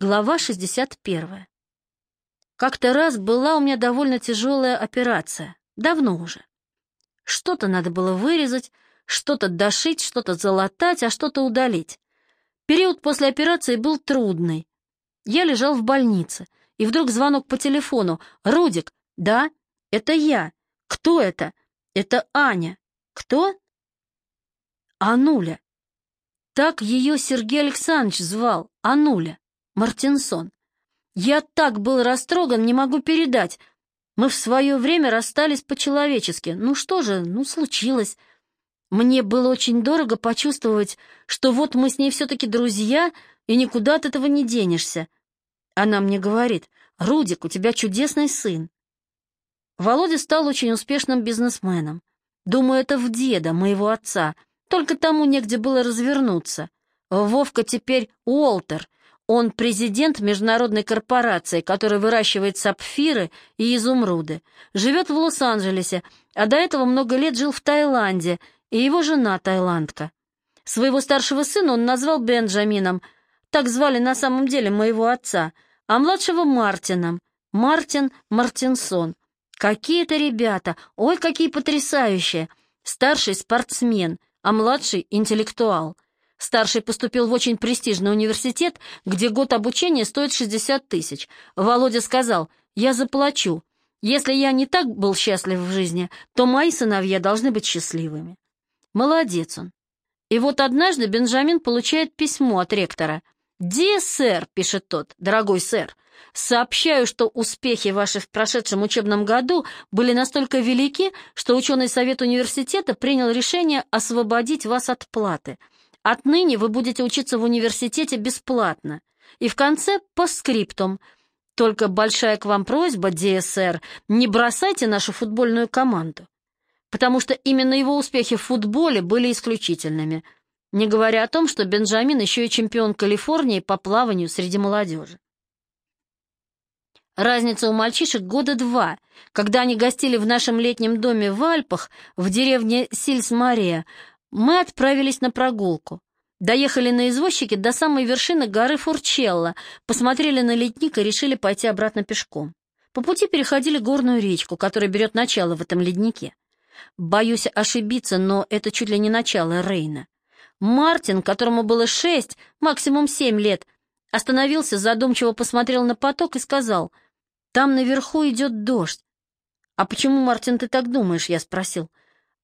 Глава 61. Как-то раз была у меня довольно тяжелая операция. Давно уже. Что-то надо было вырезать, что-то дошить, что-то залатать, а что-то удалить. Период после операции был трудный. Я лежал в больнице, и вдруг звонок по телефону. «Рудик!» «Да, это я. Кто это?» «Это Аня». «Кто?» «Ануля». Так ее Сергей Александрович звал, Ануля. Мартинсон. Я так был растроган, не могу передать. Мы в свое время расстались по-человечески. Ну что же, ну случилось. Мне было очень дорого почувствовать, что вот мы с ней все-таки друзья, и никуда от этого не денешься. Она мне говорит, «Рудик, у тебя чудесный сын». Володя стал очень успешным бизнесменом. Думаю, это в деда, моего отца, только тому негде было развернуться. Вовка теперь Уолтер — он президент международной корпорации, которая выращивает сапфиры и изумруды. Живет в Лос-Анджелесе, а до этого много лет жил в Таиланде, и его жена таиландка. Своего старшего сына он назвал Бенджамином, так звали на самом деле моего отца, а младшего Мартином, Мартин Мартинсон. Какие-то ребята, ой, какие потрясающие! Старший спортсмен, а младший интеллектуал — Старший поступил в очень престижный университет, где год обучения стоит 60 тысяч. Володя сказал, я заплачу. Если я не так был счастлив в жизни, то мои сыновья должны быть счастливыми. Молодец он. И вот однажды Бенджамин получает письмо от ректора. «Ди, сэр», — пишет тот, — «дорогой сэр, сообщаю, что успехи ваши в прошедшем учебном году были настолько велики, что ученый совет университета принял решение освободить вас от платы». Отныне вы будете учиться в университете бесплатно. И в конце по скриптум. Только большая к вам просьба, ДСР, не бросайте нашу футбольную команду. Потому что именно его успехи в футболе были исключительными. Не говоря о том, что Бенджамин еще и чемпион Калифорнии по плаванию среди молодежи. Разница у мальчишек года два, когда они гостили в нашем летнем доме в Альпах, в деревне Сильс-Мария, мы отправились на прогулку. Доехали на извозчике до самой вершины горы Фурчелло, посмотрели на ледник и решили пойти обратно пешком. По пути переходили горную речку, которая берет начало в этом леднике. Боюсь ошибиться, но это чуть ли не начало Рейна. Мартин, которому было шесть, максимум семь лет, остановился, задумчиво посмотрел на поток и сказал, «Там наверху идет дождь». «А почему, Мартин, ты так думаешь?» — я спросил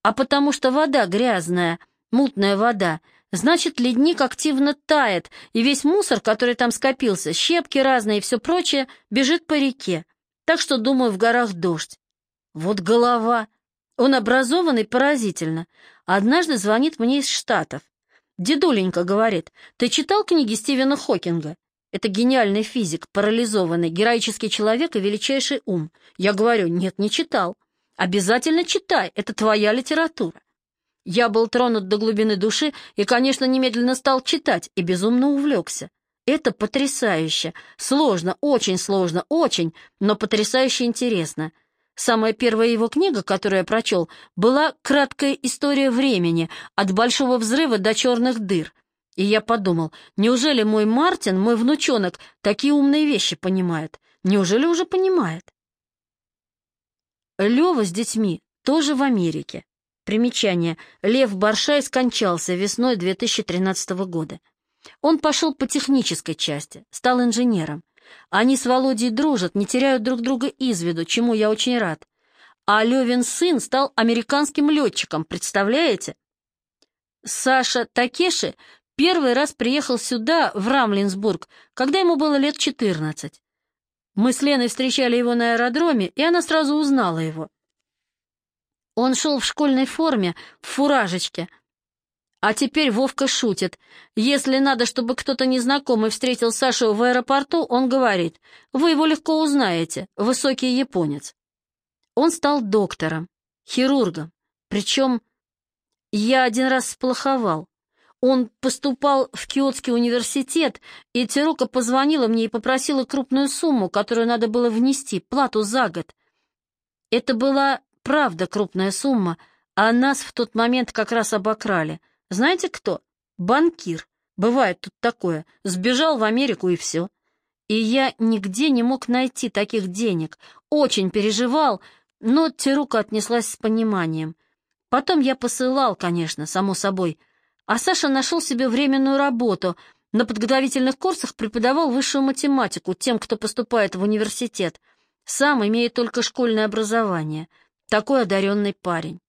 а потому что вода грязная, мутная вода. Значит, ледник активно тает, и весь мусор, который там скопился, щепки разные и все прочее, бежит по реке. Так что, думаю, в горах дождь. Вот голова. Он образованный поразительно. Однажды звонит мне из Штатов. Дедуленька говорит, ты читал книги Стивена Хокинга? Это гениальный физик, парализованный, героический человек и величайший ум. Я говорю, нет, не читал. Обязательно читай, это твоя литература. Я был тронут до глубины души и, конечно, немедленно стал читать и безумно увлекся. Это потрясающе, сложно, очень сложно, очень, но потрясающе интересно. Самая первая его книга, которую я прочел, была «Краткая история времени, от большого взрыва до черных дыр». И я подумал, неужели мой Мартин, мой внучонок, такие умные вещи понимает? Неужели уже понимает? Лева с детьми тоже в Америке. Примечание. Лев Баршай скончался весной 2013 года. Он пошел по технической части, стал инженером. Они с Володей дружат, не теряют друг друга из виду, чему я очень рад. А Левин сын стал американским летчиком, представляете? Саша Такеши первый раз приехал сюда, в Рамлинсбург, когда ему было лет 14. Мы с Леной встречали его на аэродроме, и она сразу узнала его. Он шел в школьной форме, в фуражечке. А теперь Вовка шутит. Если надо, чтобы кто-то незнакомый встретил Сашу в аэропорту, он говорит, вы его легко узнаете, высокий японец. Он стал доктором, хирургом, причем я один раз сплоховал. Он поступал в Киотский университет, и Тирука позвонила мне и попросила крупную сумму, которую надо было внести, плату за год. Это была, правда, крупная сумма, а нас в тот момент как раз обокрали. Знаете кто? Банкир. Бывает тут такое. Сбежал в Америку и все. И я нигде не мог найти таких денег. Очень переживал, но Терука отнеслась с пониманием. Потом я посылал, конечно, само собой. А Саша нашел себе временную работу. На подготовительных курсах преподавал высшую математику тем, кто поступает в университет. Сам имеет только школьное образование. Такой одаренный парень.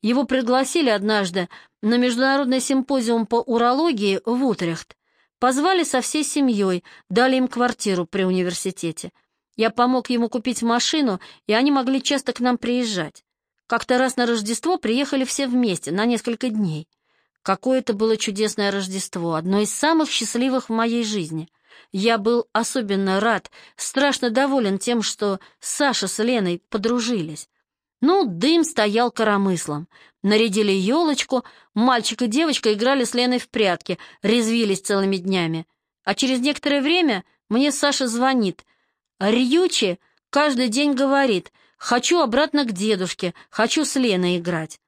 Его пригласили однажды на международный симпозиум по урологии в Утрехт. Позвали со всей семьей, дали им квартиру при университете. Я помог ему купить машину, и они могли часто к нам приезжать. Как-то раз на Рождество приехали все вместе, на несколько дней. Какое это было чудесное Рождество, одно из самых счастливых в моей жизни. Я был особенно рад, страшно доволен тем, что Саша с Леной подружились. Ну, дым стоял коромыслом. Нарядили елочку, мальчик и девочка играли с Леной в прятки, резвились целыми днями. А через некоторое время мне Саша звонит. Рьючи каждый день говорит, хочу обратно к дедушке, хочу с Леной играть.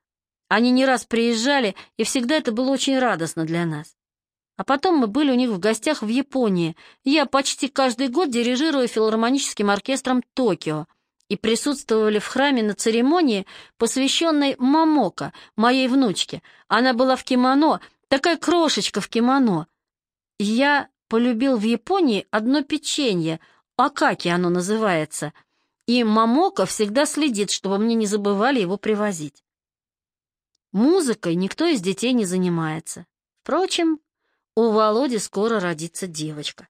Они не раз приезжали, и всегда это было очень радостно для нас. А потом мы были у них в гостях в Японии. Я почти каждый год дирижирую филармоническим оркестром Токио и присутствовали в храме на церемонии, посвященной Мамока, моей внучке. Она была в кимоно, такая крошечка в кимоно. Я полюбил в Японии одно печенье, акаки оно называется, и Мамока всегда следит, чтобы мне не забывали его привозить. Музыкой никто из детей не занимается. Впрочем, у Володи скоро родится девочка.